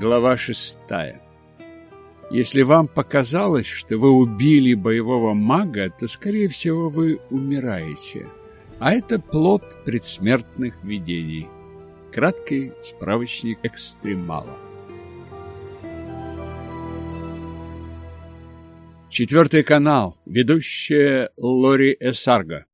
Глава шестая. Если вам показалось, что вы убили боевого мага, то, скорее всего, вы умираете. А это плод предсмертных видений. Краткий справочник экстремала. Четвертый канал. Ведущая Лори Эсарго.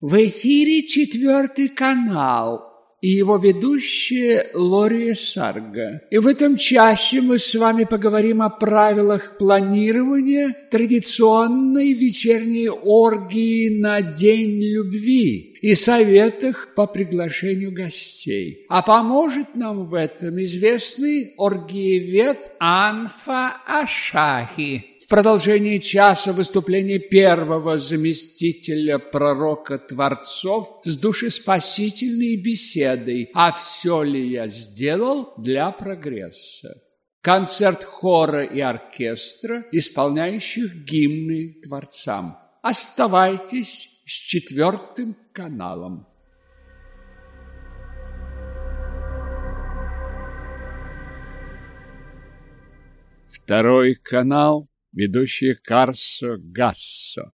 В эфире четвертый канал и его ведущая Лория Сарга. И в этом часе мы с вами поговорим о правилах планирования традиционной вечерней оргии на День любви и советах по приглашению гостей. А поможет нам в этом известный оргиевед Анфа Ашахи продолжении часа выступления первого заместителя пророка Творцов с душеспасительной беседой «А все ли я сделал для прогресса?» Концерт хора и оркестра, исполняющих гимны Творцам. Оставайтесь с четвертым каналом. Второй канал ведущая Карсо Гассо.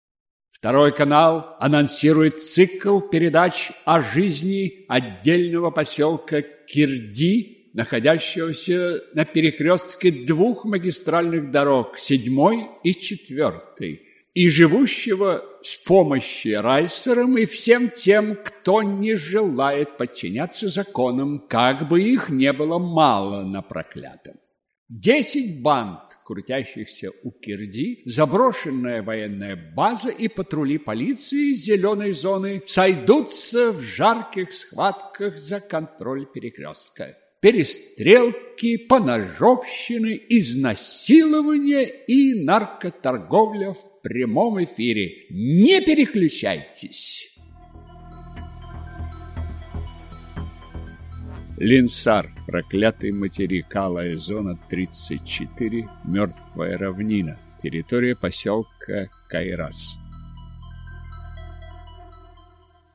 Второй канал анонсирует цикл передач о жизни отдельного поселка Кирди, находящегося на перекрестке двух магистральных дорог, седьмой и четвертой, и живущего с помощью райсерам и всем тем, кто не желает подчиняться законам, как бы их не было мало на проклятом. Десять банд, крутящихся у Кирди, заброшенная военная база и патрули полиции из зеленой зоны сойдутся в жарких схватках за контроль перекрестка. Перестрелки, поножовщины, изнасилования и наркоторговля в прямом эфире. Не переключайтесь! Линсар, проклятый материк, Алая зона 34, мертвая равнина, территория поселка Кайрас.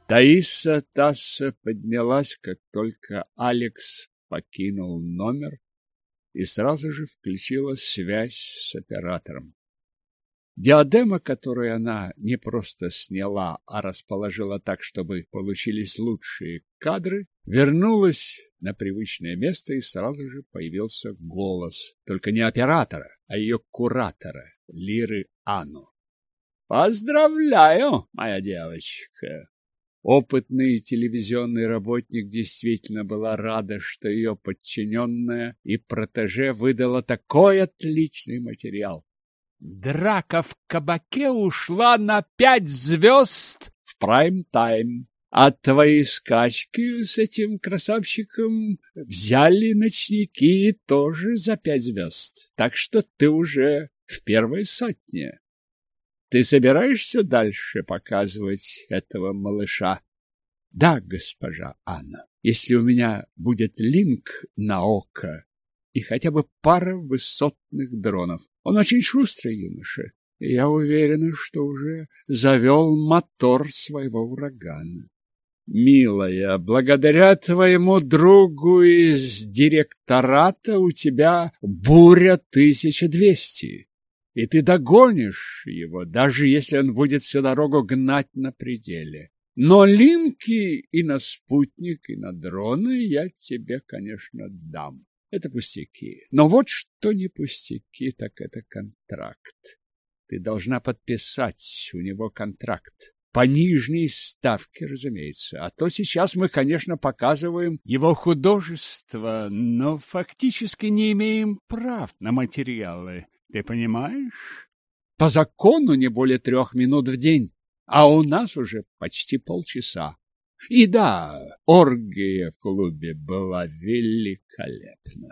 Таиса Тасса поднялась, как только Алекс покинул номер и сразу же включила связь с оператором. Диадема, которую она не просто сняла, а расположила так, чтобы получились лучшие кадры, вернулась на привычное место и сразу же появился голос, только не оператора, а ее куратора, Лиры Ану. «Поздравляю, моя девочка!» Опытный телевизионный работник действительно была рада, что ее подчиненная и протеже выдала такой отличный материал. Драка в кабаке ушла на пять звезд в прайм-тайм. А твои скачки с этим красавчиком взяли ночники тоже за пять звезд. Так что ты уже в первой сотне. Ты собираешься дальше показывать этого малыша? Да, госпожа Анна. Если у меня будет линк на око и хотя бы пара высотных дронов. Он очень шустрый юноша, и я уверена, что уже завел мотор своего урагана. Милая, благодаря твоему другу из директората у тебя буря 1200, и ты догонишь его, даже если он будет всю дорогу гнать на пределе. Но линки и на спутник, и на дроны я тебе, конечно, дам. Это пустяки. Но вот что не пустяки, так это контракт. Ты должна подписать у него контракт. По нижней ставке, разумеется. А то сейчас мы, конечно, показываем его художество, но фактически не имеем прав на материалы. Ты понимаешь? По закону не более трех минут в день, а у нас уже почти полчаса. И да, оргия в клубе была великолепна.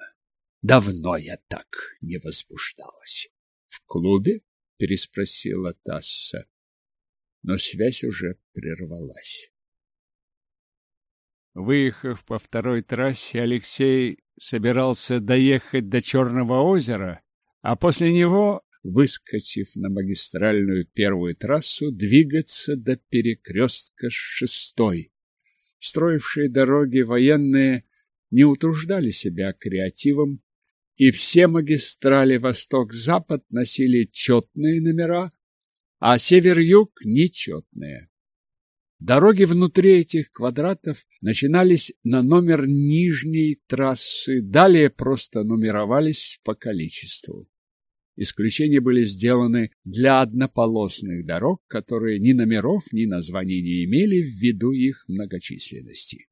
Давно я так не возбуждалась. В клубе? переспросила Тасса. Но связь уже прервалась. Выехав по второй трассе, Алексей собирался доехать до Черного озера, а после него выскочив на магистральную первую трассу, двигаться до перекрестка с шестой. Строившие дороги военные не утруждали себя креативом, и все магистрали восток-запад носили четные номера, а север-юг – нечетные. Дороги внутри этих квадратов начинались на номер нижней трассы, далее просто нумеровались по количеству. Исключения были сделаны для однополосных дорог, которые ни номеров, ни названий не имели ввиду их многочисленности.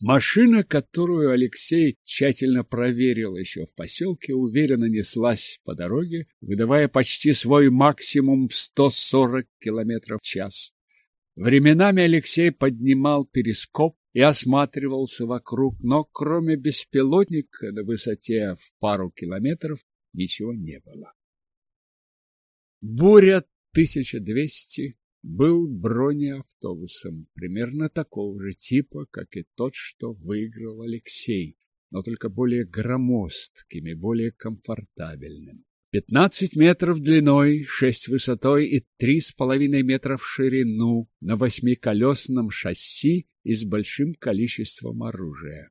Машина, которую Алексей тщательно проверил еще в поселке, уверенно неслась по дороге, выдавая почти свой максимум в 140 км в час. Временами Алексей поднимал перископ и осматривался вокруг, но кроме беспилотника на высоте в пару километров ничего не было. Буря 1200 был бронеавтобусом примерно такого же типа, как и тот, что выиграл Алексей, но только более громоздким и более комфортабельным. Пятнадцать метров длиной, шесть высотой и три с половиной метра в ширину на восьмиколесном шасси и с большим количеством оружия.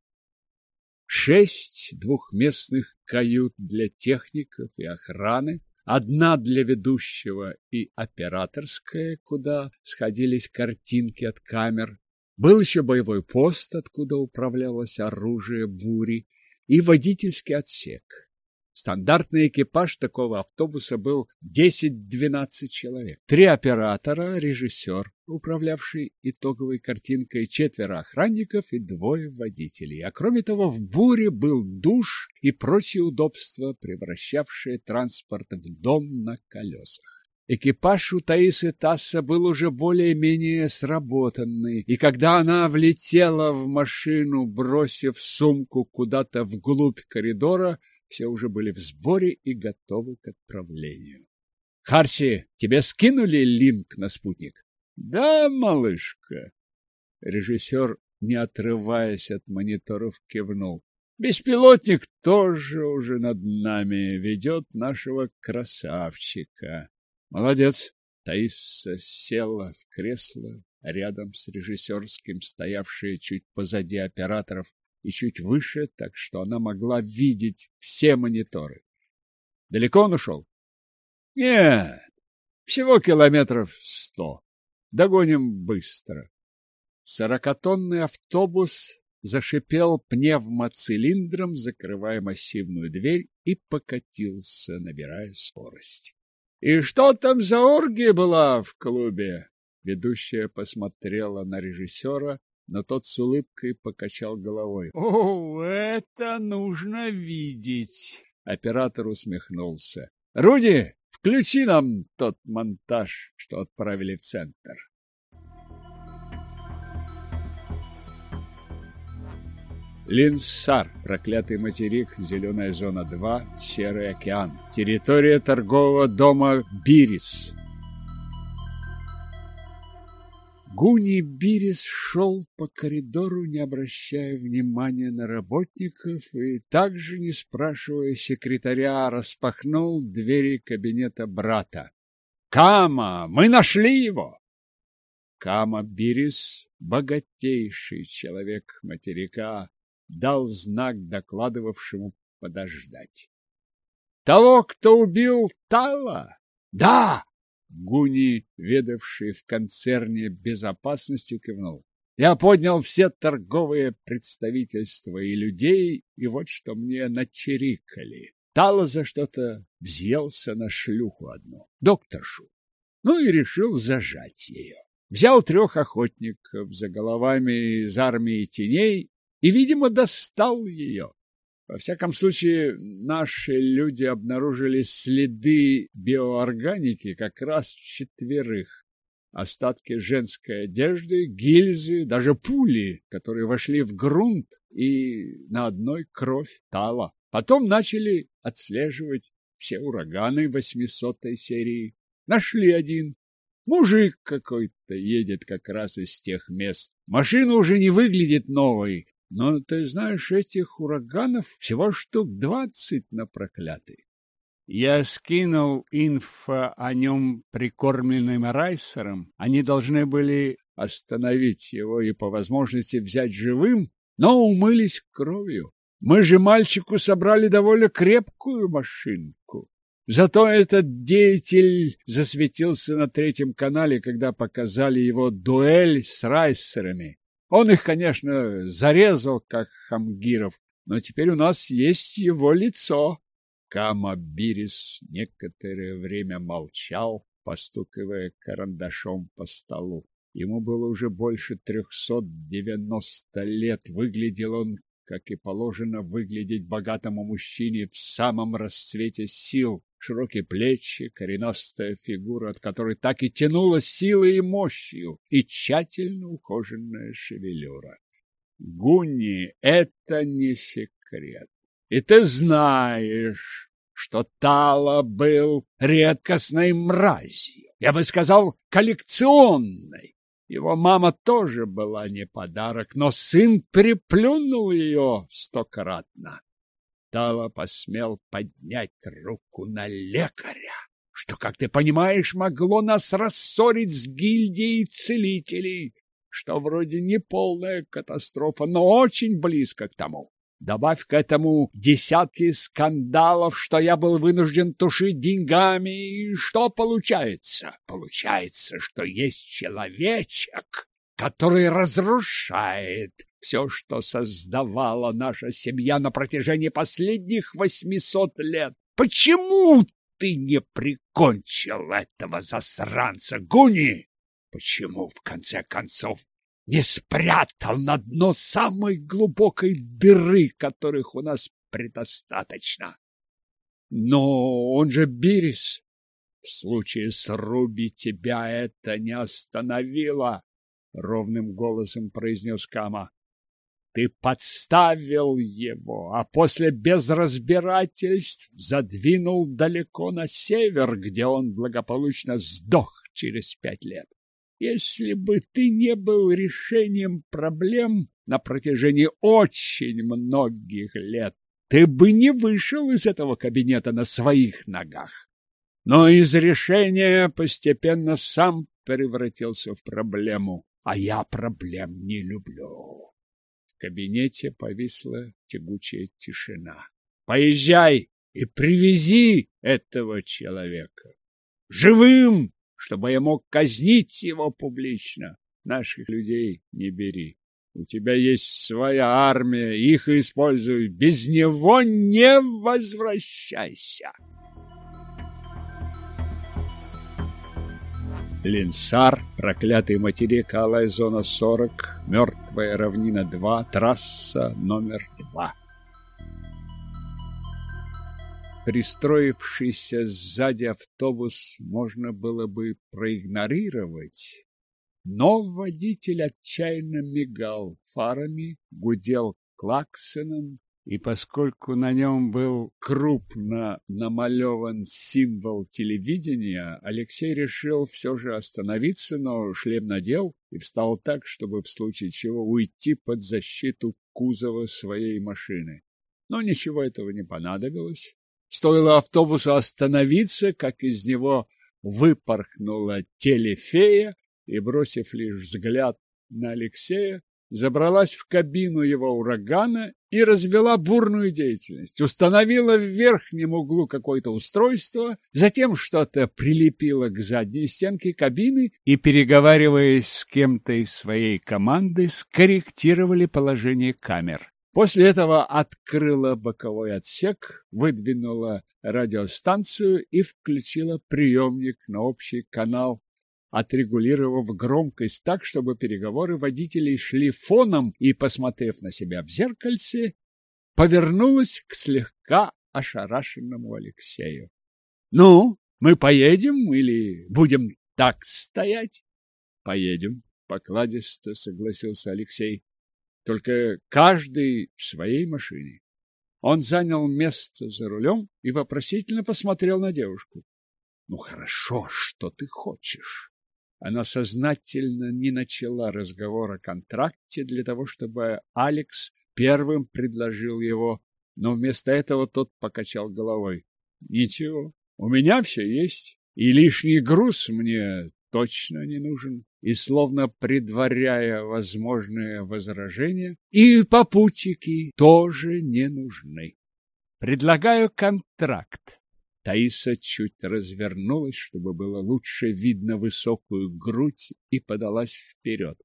Шесть двухместных кают для техников и охраны, Одна для ведущего и операторская, куда сходились картинки от камер. Был еще боевой пост, откуда управлялось оружие бури, и водительский отсек. Стандартный экипаж такого автобуса был 10-12 человек. Три оператора, режиссер, управлявший итоговой картинкой, четверо охранников и двое водителей. А кроме того, в буре был душ и прочие удобства, превращавшие транспорт в дом на колесах. Экипаж у Таисы Тасса был уже более-менее сработанный, и когда она влетела в машину, бросив сумку куда-то вглубь коридора, все уже были в сборе и готовы к отправлению. — Харси, тебе скинули линк на спутник? — Да, малышка. Режиссер, не отрываясь от мониторов, кивнул. Беспилотник тоже уже над нами ведет нашего красавчика. Молодец. Таиса села в кресло рядом с режиссерским, стоявшее чуть позади операторов, и чуть выше, так что она могла видеть все мониторы. Далеко он ушел? Нет, всего километров сто. Догоним быстро. Сорокатонный автобус зашипел пневмоцилиндром, закрывая массивную дверь, и покатился, набирая скорость. — И что там за оргия была в клубе? Ведущая посмотрела на режиссера, но тот с улыбкой покачал головой. — О, это нужно видеть! Оператор усмехнулся. — Руди, включи нам тот монтаж, что отправили в центр. Линсар, проклятый материк, зеленая зона 2, Серый океан. Территория торгового дома Бирис. Гуни Бирис шел по коридору, не обращая внимания на работников и также, не спрашивая секретаря, распахнул двери кабинета брата. «Кама! Мы нашли его!» Кама Бирис, богатейший человек материка, дал знак докладывавшему подождать. «Того, кто убил Тала?» «Да!» Гуни, ведавший в концерне безопасности, кивнул. Я поднял все торговые представительства и людей, и вот что мне начерикали. Тало за что-то взъелся на шлюху одну, докторшу. Ну и решил зажать ее. Взял трех охотников за головами из армии теней и, видимо, достал ее. Во всяком случае, наши люди обнаружили следы биоорганики как раз четверых. Остатки женской одежды, гильзы, даже пули, которые вошли в грунт и на одной кровь тала. Потом начали отслеживать все ураганы восьмисотой серии. Нашли один. Мужик какой-то едет как раз из тех мест. Машина уже не выглядит новой, но ты знаешь, этих ураганов всего штук двадцать на проклятый. Я скинул инфо о нем прикормленным райсером. Они должны были остановить его и по возможности взять живым, но умылись кровью. Мы же мальчику собрали довольно крепкую машинку. Зато этот деятель засветился на третьем канале, когда показали его дуэль с райсерами. Он их, конечно, зарезал, как хамгиров, но теперь у нас есть его лицо. Кама Бирис некоторое время молчал, постукивая карандашом по столу. Ему было уже больше трехсот девяносто лет. Выглядел он, как и положено выглядеть богатому мужчине в самом расцвете сил. Широкие плечи, коренастая фигура, от которой так и тянуло силой и мощью, и тщательно ухоженная шевелюра. Гуни — это не секрет. И ты знаешь, что Тала был редкостной мразью. Я бы сказал, коллекционной. Его мама тоже была не подарок, но сын приплюнул ее стократно. Тала посмел поднять руку на лекаря, что, как ты понимаешь, могло нас рассорить с гильдией целителей, что вроде не полная катастрофа, но очень близко к тому. Добавь к этому десятки скандалов, что я был вынужден тушить деньгами, и что получается? Получается, что есть человечек, который разрушает все, что создавала наша семья на протяжении последних восьмисот лет. Почему ты не прикончил этого засранца, Гуни? Почему, в конце концов, не спрятал на дно самой глубокой дыры, которых у нас предостаточно? Но он же Бирис. В случае с Руби тебя это не остановило, — ровным голосом произнес Кама. Ты подставил его, а после без разбирательств задвинул далеко на север, где он благополучно сдох через пять лет. Если бы ты не был решением проблем на протяжении очень многих лет, ты бы не вышел из этого кабинета на своих ногах. Но из решения постепенно сам превратился в проблему, а я проблем не люблю кабинете повисла тягучая тишина. Поезжай и привези этого человека. Живым, чтобы я мог казнить его публично. Наших людей не бери. У тебя есть своя армия, их используй. Без него не возвращайся. Линсар, проклятый материк, алая зона 40, мертвая равнина 2, трасса номер 2. Пристроившийся сзади автобус можно было бы проигнорировать, но водитель отчаянно мигал фарами, гудел клаксоном и поскольку на нем был крупно намалеван символ телевидения, Алексей решил все же остановиться, но шлем надел и встал так, чтобы в случае чего уйти под защиту кузова своей машины. Но ничего этого не понадобилось. Стоило автобусу остановиться, как из него выпорхнула телефея и, бросив лишь взгляд на Алексея, забралась в кабину его урагана и развела бурную деятельность. Установила в верхнем углу какое-то устройство, затем что-то прилепила к задней стенке кабины и, переговариваясь с кем-то из своей команды, скорректировали положение камер. После этого открыла боковой отсек, выдвинула радиостанцию и включила приемник на общий канал отрегулировав громкость так, чтобы переговоры водителей шли фоном и, посмотрев на себя в зеркальце, повернулась к слегка ошарашенному Алексею. — Ну, мы поедем или будем так стоять? — Поедем, — покладисто согласился Алексей. — Только каждый в своей машине. Он занял место за рулем и вопросительно посмотрел на девушку. — Ну, хорошо, что ты хочешь. Она сознательно не начала разговор о контракте для того, чтобы Алекс первым предложил его, но вместо этого тот покачал головой. Ничего, у меня все есть, и лишний груз мне точно не нужен, и, словно предваряя возможные возражения, и попутчики тоже не нужны. Предлагаю контракт. Таиса чуть развернулась, чтобы было лучше видно высокую грудь, и подалась вперед.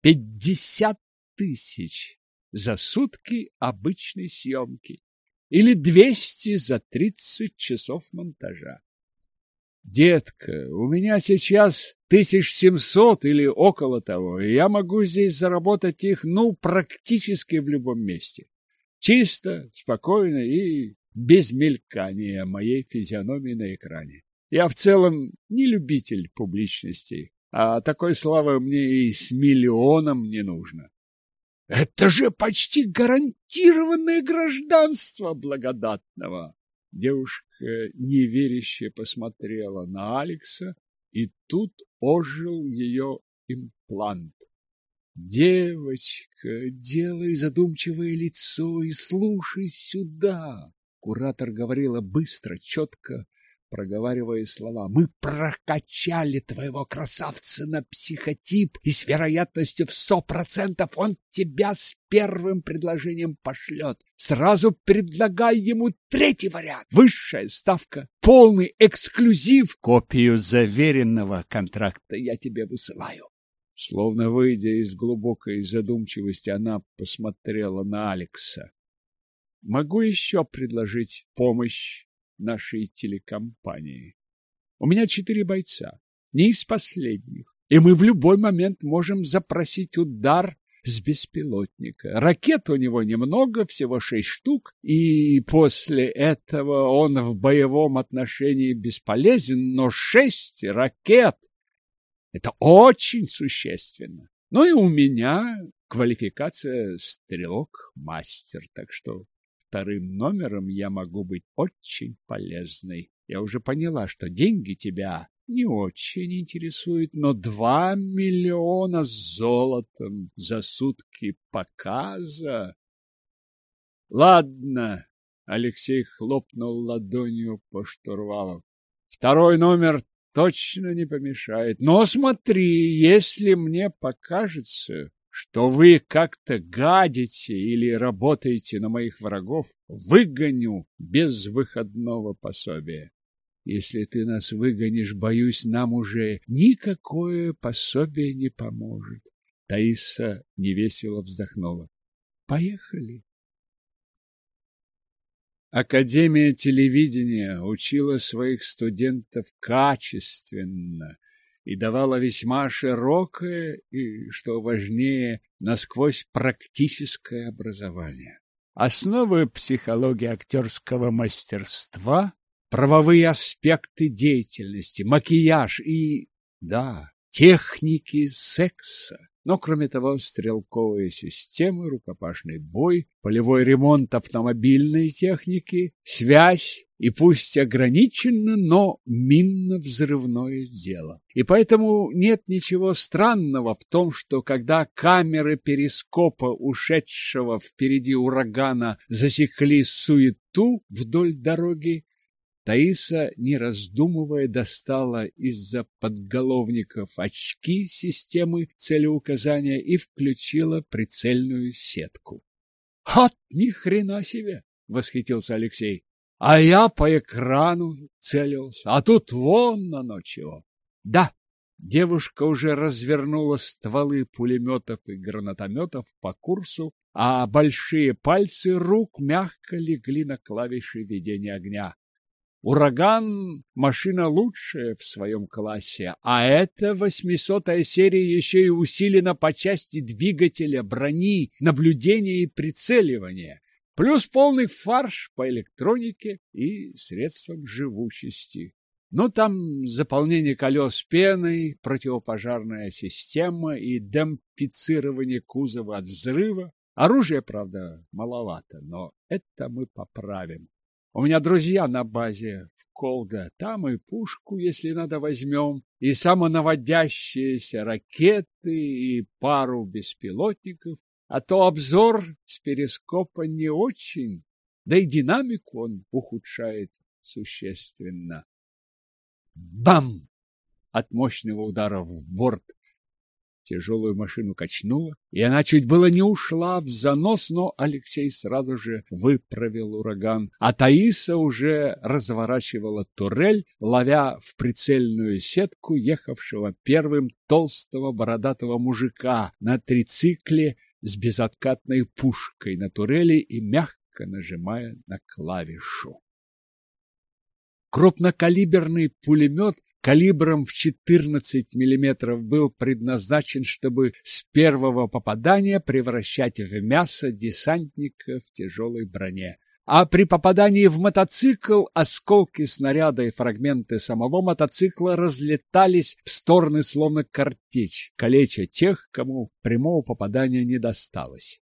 Пятьдесят тысяч за сутки обычной съемки или двести за тридцать часов монтажа. Детка, у меня сейчас тысяч семьсот или около того, и я могу здесь заработать их, ну, практически в любом месте. Чисто, спокойно и без мелькания моей физиономии на экране. Я в целом не любитель публичности, а такой славы мне и с миллионом не нужно. Это же почти гарантированное гражданство благодатного. Девушка неверяще посмотрела на Алекса, и тут ожил ее имплант. Девочка, делай задумчивое лицо и слушай сюда. Куратор говорила быстро, четко, проговаривая слова. Мы прокачали твоего красавца на психотип, и с вероятностью в сто процентов он тебя с первым предложением пошлет. Сразу предлагай ему третий вариант. Высшая ставка, полный эксклюзив. Копию заверенного контракта я тебе высылаю. Словно выйдя из глубокой задумчивости, она посмотрела на Алекса. Могу еще предложить помощь нашей телекомпании. У меня четыре бойца, не из последних, и мы в любой момент можем запросить удар с беспилотника. Ракет у него немного, всего шесть штук, и после этого он в боевом отношении бесполезен, но шесть ракет — это очень существенно. Ну и у меня квалификация стрелок-мастер, так что вторым номером я могу быть очень полезной. Я уже поняла, что деньги тебя не очень интересуют, но два миллиона с золотом за сутки показа... Ладно, Алексей хлопнул ладонью по штурвалу. Второй номер точно не помешает. Но смотри, если мне покажется, что вы как-то гадите или работаете на моих врагов, выгоню без выходного пособия. Если ты нас выгонишь, боюсь, нам уже никакое пособие не поможет. Таиса невесело вздохнула. Поехали. Академия телевидения учила своих студентов качественно – и давала весьма широкое и, что важнее, насквозь практическое образование. Основы психологии актерского мастерства, правовые аспекты деятельности, макияж и, да, техники секса. Но, кроме того, стрелковые системы, рукопашный бой, полевой ремонт автомобильной техники, связь и пусть ограниченно, но минно-взрывное дело. И поэтому нет ничего странного в том, что когда камеры перископа ушедшего впереди урагана засекли суету вдоль дороги, Таиса, не раздумывая, достала из-за подголовников очки системы целеуказания и включила прицельную сетку. — От ни хрена себе! — восхитился Алексей. — А я по экрану целился, а тут вон оно чего. — Да, девушка уже развернула стволы пулеметов и гранатометов по курсу, а большие пальцы рук мягко легли на клавиши ведения огня. Ураган — машина лучшая в своем классе, а эта восьмисотая серия еще и усилена по части двигателя, брони, наблюдения и прицеливания, плюс полный фарш по электронике и средствам живучести. Ну, там заполнение колес пеной, противопожарная система и демпфицирование кузова от взрыва. Оружия, правда, маловато, но это мы поправим. У меня друзья на базе в Колга. Там и пушку, если надо, возьмем, и самонаводящиеся ракеты, и пару беспилотников. А то обзор с перископа не очень, да и динамику он ухудшает существенно. Бам! от мощного удара в борт. Тяжелую машину качнуло, и она чуть было не ушла в занос, но Алексей сразу же выправил ураган, а Таиса уже разворачивала турель, ловя в прицельную сетку ехавшего первым толстого бородатого мужика на трицикле с безоткатной пушкой на турели и мягко нажимая на клавишу. Крупнокалиберный пулемет калибром в 14 мм был предназначен, чтобы с первого попадания превращать в мясо десантника в тяжелой броне. А при попадании в мотоцикл осколки снаряда и фрагменты самого мотоцикла разлетались в стороны словно картечь, калеча тех, кому прямого попадания не досталось.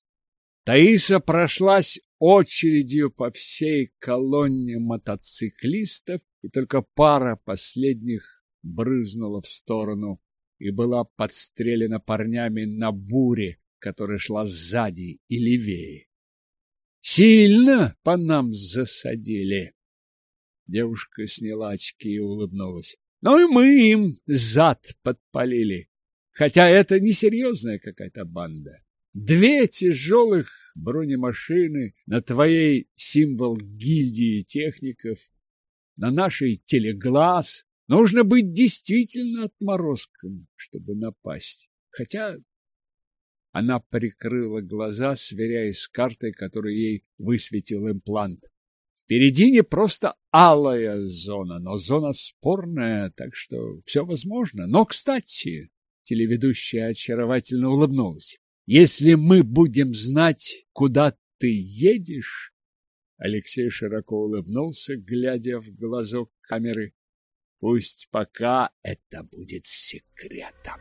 Таиса прошлась очередью по всей колонне мотоциклистов, и только пара последних брызнула в сторону и была подстрелена парнями на буре, которая шла сзади и левее. Сильно по нам засадили. Девушка сняла очки и улыбнулась. Ну и мы им зад подпалили. Хотя это несерьезная какая-то банда. Две тяжелых бронемашины на твоей символ гильдии техников, на нашей телеглаз. Нужно быть действительно отморозком, чтобы напасть. Хотя она прикрыла глаза, сверяясь с картой, которую ей высветил имплант. Впереди не просто алая зона, но зона спорная, так что все возможно. Но, кстати, телеведущая очаровательно улыбнулась. Если мы будем знать, куда ты едешь... Алексей широко улыбнулся, глядя в глазок камеры. Пусть пока это будет секретом.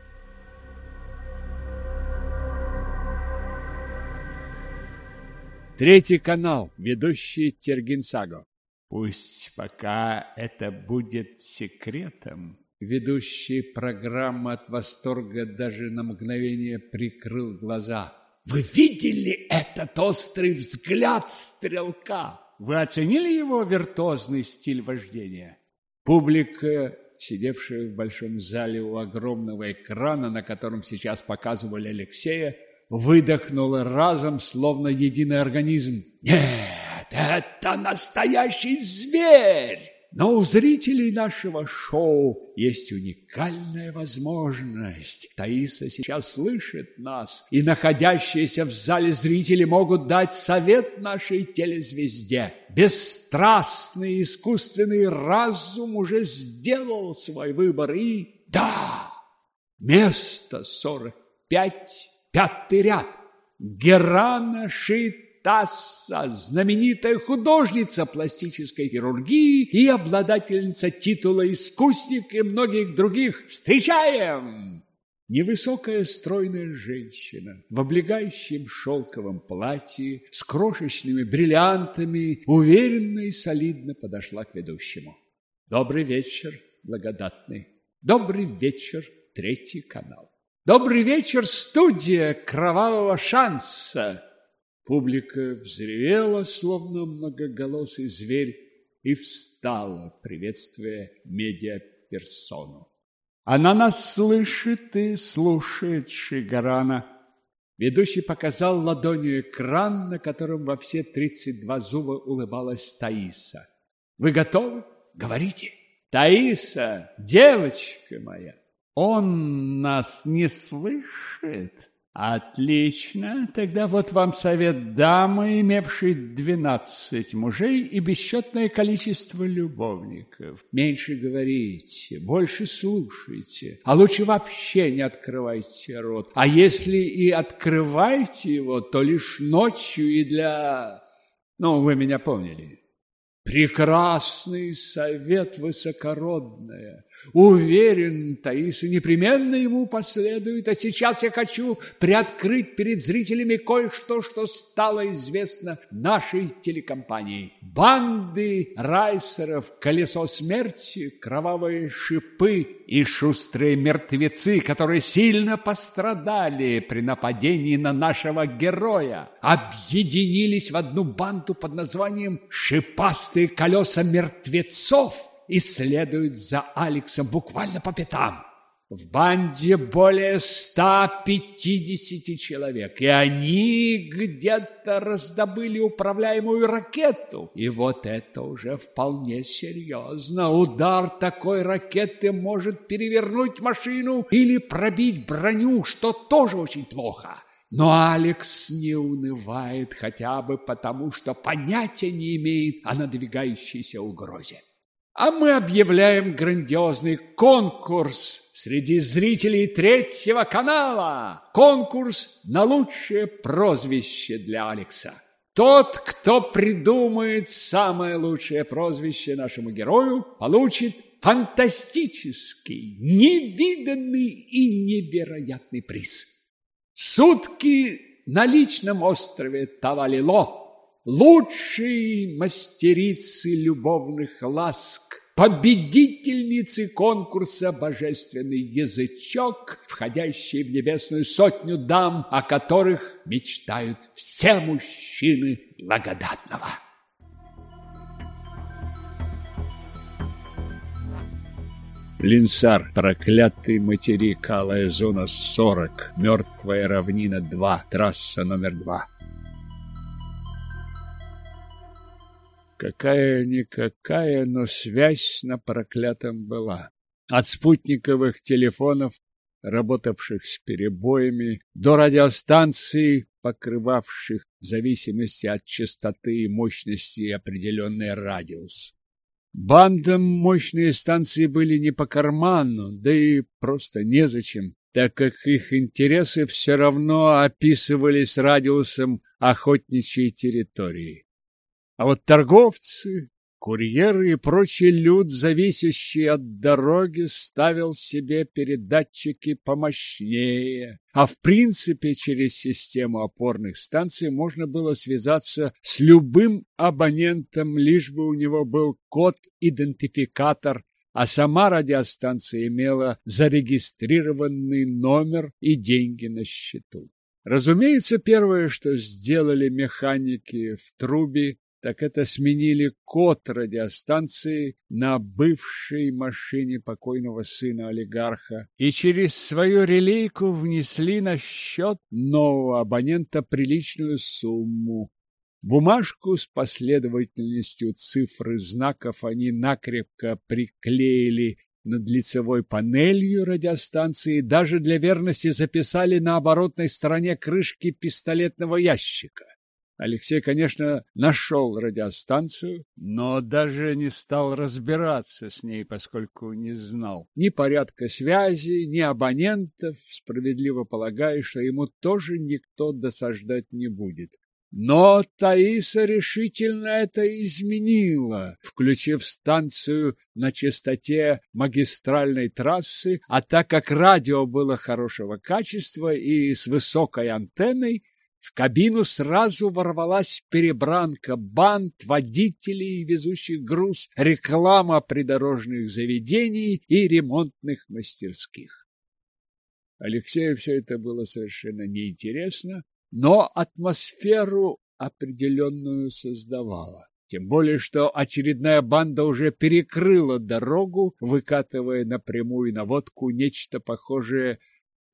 Третий канал, ведущий Тергенсаго. Пусть пока это будет секретом. Ведущий программы от восторга даже на мгновение прикрыл глаза. Вы видели этот острый взгляд стрелка? Вы оценили его виртуозный стиль вождения? Публика, сидевшая в большом зале у огромного экрана, на котором сейчас показывали Алексея, выдохнула разом, словно единый организм. «Нет, это настоящий зверь!» Но у зрителей нашего шоу есть уникальная возможность. Таиса сейчас слышит нас, и находящиеся в зале зрители могут дать совет нашей телезвезде. Бесстрастный искусственный разум уже сделал свой выбор, и да, место сорок пять, пятый ряд. Герана Шит Тасса, знаменитая художница пластической хирургии и обладательница титула «Искусник» и многих других. Встречаем! Невысокая стройная женщина в облегающем шелковом платье с крошечными бриллиантами уверенно и солидно подошла к ведущему. Добрый вечер, благодатный. Добрый вечер, третий канал. Добрый вечер, студия кровавого шанса. Публика взревела, словно многоголосый зверь, и встала, приветствуя медиаперсону. Она нас слышит и слушает Шигарана. Ведущий показал ладонью экран, на котором во все тридцать два зуба улыбалась Таиса. «Вы готовы? Говорите!» «Таиса, девочка моя, он нас не слышит!» Отлично. Тогда вот вам совет дамы, имевшей двенадцать мужей и бесчетное количество любовников. Меньше говорите, больше слушайте, а лучше вообще не открывайте рот. А если и открываете его, то лишь ночью и для... Ну, вы меня поняли. Прекрасный совет высокородная. Уверен, Таиса непременно ему последует. А сейчас я хочу приоткрыть перед зрителями кое-что, что стало известно нашей телекомпании. Банды райсеров, колесо смерти, кровавые шипы и шустрые мертвецы, которые сильно пострадали при нападении на нашего героя, объединились в одну банду под названием «Шипастые колеса мертвецов» и следуют за Алексом буквально по пятам. В банде более 150 человек, и они где-то раздобыли управляемую ракету. И вот это уже вполне серьезно. Удар такой ракеты может перевернуть машину или пробить броню, что тоже очень плохо. Но Алекс не унывает хотя бы потому, что понятия не имеет о надвигающейся угрозе. А мы объявляем грандиозный конкурс среди зрителей третьего канала. Конкурс на лучшее прозвище для Алекса. Тот, кто придумает самое лучшее прозвище нашему герою, получит фантастический, невиданный и невероятный приз. Сутки на личном острове Тавалило лучшей мастерицы любовных ласк, победительницы конкурса «Божественный язычок», входящий в небесную сотню дам, о которых мечтают все мужчины благодатного. Линсар, проклятый материк, алая зона 40, мертвая равнина 2, трасса номер 2. Какая-никакая, но связь на проклятом была. От спутниковых телефонов, работавших с перебоями, до радиостанций, покрывавших в зависимости от частоты и мощности определенный радиус. Бандам мощные станции были не по карману, да и просто незачем, так как их интересы все равно описывались радиусом охотничьей территории. А вот торговцы, курьеры и прочий люд, зависящий от дороги, ставил себе передатчики помощнее. А в принципе через систему опорных станций можно было связаться с любым абонентом, лишь бы у него был код-идентификатор а сама радиостанция имела зарегистрированный номер и деньги на счету. Разумеется, первое, что сделали механики в трубе, так это сменили код радиостанции на бывшей машине покойного сына олигарха и через свою релейку внесли на счет нового абонента приличную сумму. Бумажку с последовательностью цифр и знаков они накрепко приклеили над лицевой панелью радиостанции даже для верности записали на оборотной стороне крышки пистолетного ящика. Алексей, конечно, нашел радиостанцию, но даже не стал разбираться с ней, поскольку не знал ни порядка связи, ни абонентов, справедливо полагая, что ему тоже никто досаждать не будет. Но Таиса решительно это изменила, включив станцию на частоте магистральной трассы, а так как радио было хорошего качества и с высокой антенной, в кабину сразу ворвалась перебранка, банд, водителей, везущих груз, реклама придорожных заведений и ремонтных мастерских. Алексею все это было совершенно неинтересно, но атмосферу определенную создавала. Тем более, что очередная банда уже перекрыла дорогу, выкатывая напрямую на водку нечто похожее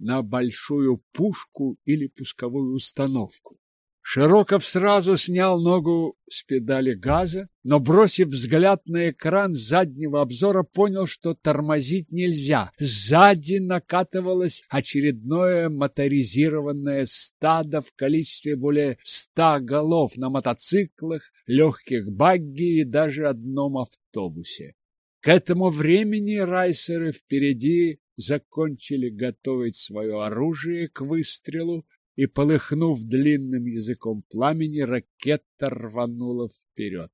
на большую пушку или пусковую установку. Широков сразу снял ногу с педали газа, но, бросив взгляд на экран заднего обзора, понял, что тормозить нельзя. Сзади накатывалось очередное моторизированное стадо в количестве более ста голов на мотоциклах, легких багги и даже одном автобусе. К этому времени райсеры впереди закончили готовить свое оружие к выстрелу, и, полыхнув длинным языком пламени, ракета рванула вперед.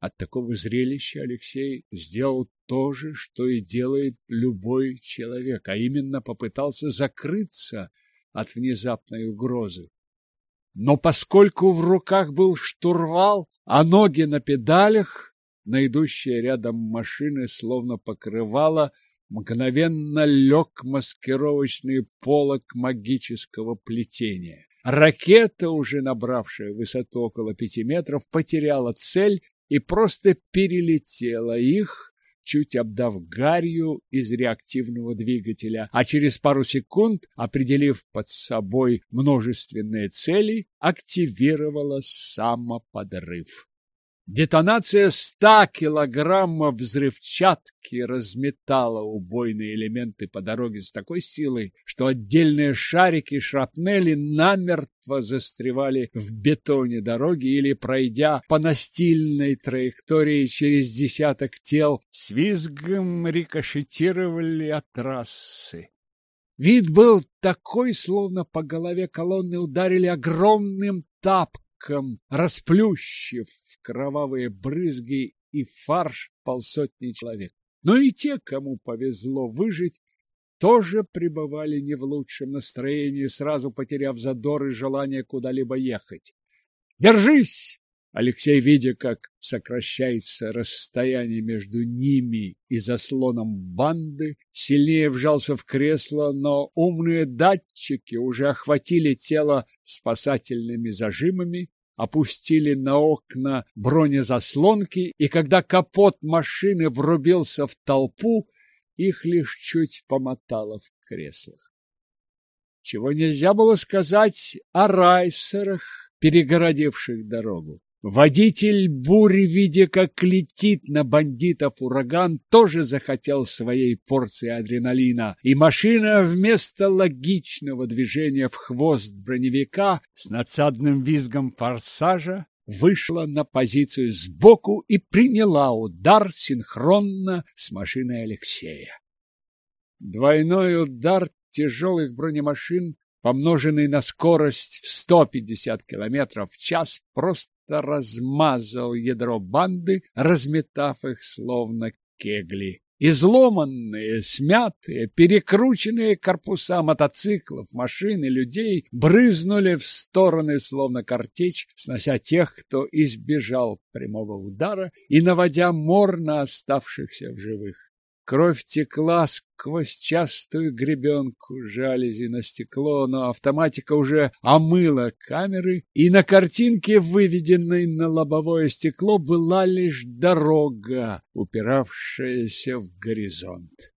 От такого зрелища Алексей сделал то же, что и делает любой человек, а именно попытался закрыться от внезапной угрозы. Но поскольку в руках был штурвал, а ноги на педалях, на идущие рядом машины словно покрывало, мгновенно лег маскировочный полог магического плетения. Ракета, уже набравшая высоту около пяти метров, потеряла цель и просто перелетела их, чуть обдав гарью из реактивного двигателя, а через пару секунд, определив под собой множественные цели, активировала самоподрыв. Детонация ста килограммов взрывчатки разметала убойные элементы по дороге с такой силой, что отдельные шарики шрапнели намертво застревали в бетоне дороги или, пройдя по настильной траектории через десяток тел, с визгом рикошетировали от трассы. Вид был такой, словно по голове колонны ударили огромным тапком рыком, расплющив в кровавые брызги и фарш полсотни человек. Но и те, кому повезло выжить, тоже пребывали не в лучшем настроении, сразу потеряв задор и желание куда-либо ехать. «Держись!» Алексей, видя, как сокращается расстояние между ними и заслоном банды, сильнее вжался в кресло, но умные датчики уже охватили тело спасательными зажимами, опустили на окна бронезаслонки, и когда капот машины врубился в толпу, их лишь чуть помотало в креслах. Чего нельзя было сказать о райсерах, перегородивших дорогу. Водитель бури, видя, как летит на бандитов ураган, тоже захотел своей порции адреналина, и машина вместо логичного движения в хвост броневика с надсадным визгом форсажа вышла на позицию сбоку и приняла удар синхронно с машиной Алексея. Двойной удар тяжелых бронемашин помноженный на скорость в 150 км в час, просто размазал ядро банды, разметав их словно кегли. Изломанные, смятые, перекрученные корпуса мотоциклов, машин и людей брызнули в стороны, словно картечь, снося тех, кто избежал прямого удара и наводя мор на оставшихся в живых. Кровь текла сквозь частую гребенку жалюзи на стекло, но автоматика уже омыла камеры, и на картинке, выведенной на лобовое стекло, была лишь дорога, упиравшаяся в горизонт.